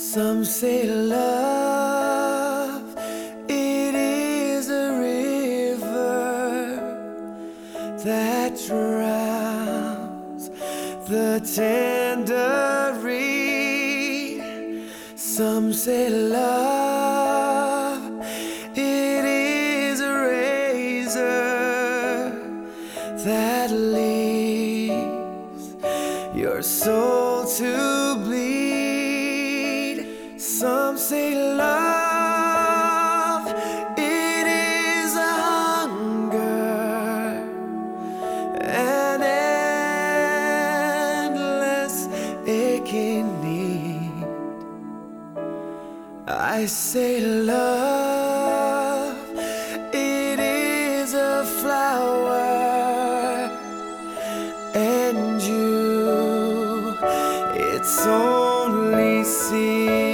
Some say love, it is a river that drowns the tender reed. Some say love, it is a razor that leaves your soul to say love, it is a hunger, an endless aching need. I say love, it is a flower, and you, its only seed.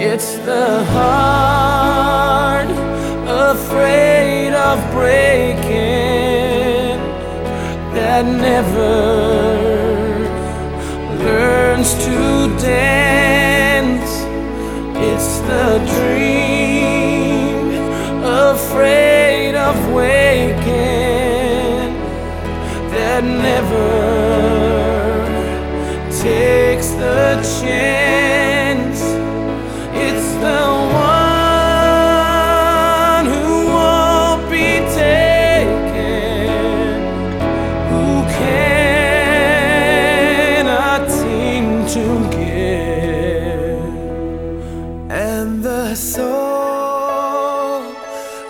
It's the heart afraid of breaking that never learns to dance. It's the dream afraid of waking that never takes the chance. Soul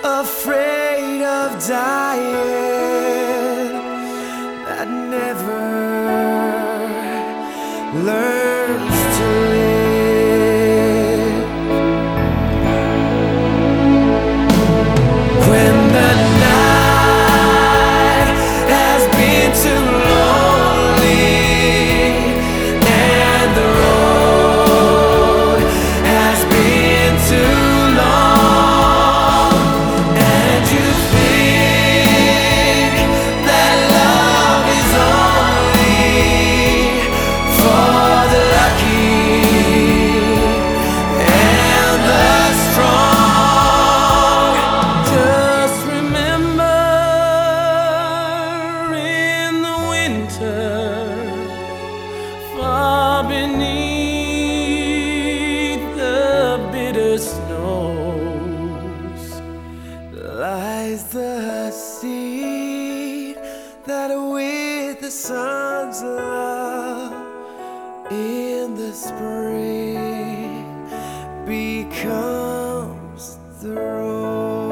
afraid of dying beneath the bitter snows, lies the seed that with the sun's love in the spring becomes the rose.